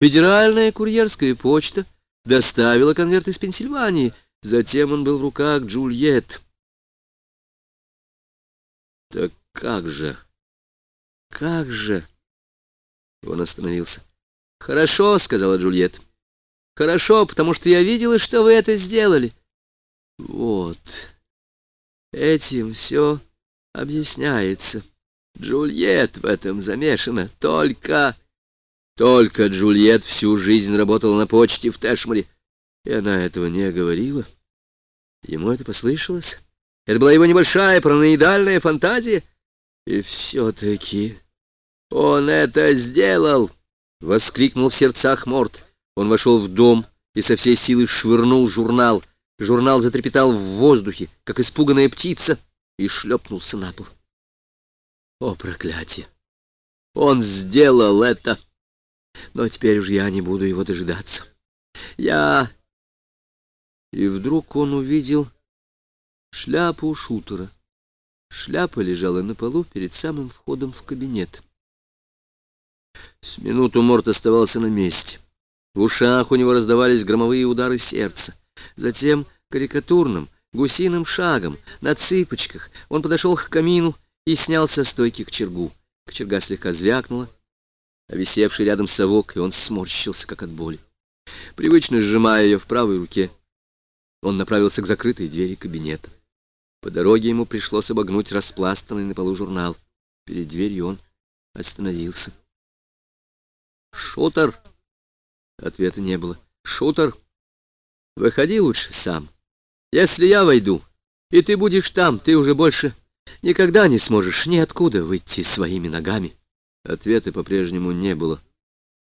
Федеральная курьерская почта доставила конверт из Пенсильвании. Затем он был в руках Джульетт. Так как же? Как же? Он остановился. Хорошо, сказала Джульетт. Хорошо, потому что я видела, что вы это сделали. Вот. Этим все объясняется. Джульетт в этом замешана. Только... Только Джульетт всю жизнь работала на почте в Тэшморе, и она этого не говорила. Ему это послышалось. Это была его небольшая параноидальная фантазия. И все-таки он это сделал! — воскликнул в сердцах Морт. Он вошел в дом и со всей силы швырнул журнал. Журнал затрепетал в воздухе, как испуганная птица, и шлепнулся на пол. О, проклятие! Он сделал это! Но теперь уж я не буду его дожидаться. Я... И вдруг он увидел шляпу шутера. Шляпа лежала на полу перед самым входом в кабинет. С минуту Морт оставался на месте. В ушах у него раздавались громовые удары сердца. Затем карикатурным, гусиным шагом, на цыпочках, он подошел к камину и снял со стойки кочергу. Кочерга слегка звякнула, висевший рядом совок, и он сморщился, как от боли. Привычно сжимая ее в правой руке, он направился к закрытой двери кабинета. По дороге ему пришлось обогнуть распластанный на полу журнал. Перед дверью он остановился. «Шутер!» Ответа не было. «Шутер, выходи лучше сам. Если я войду, и ты будешь там, ты уже больше никогда не сможешь ниоткуда выйти своими ногами». Ответа по-прежнему не было.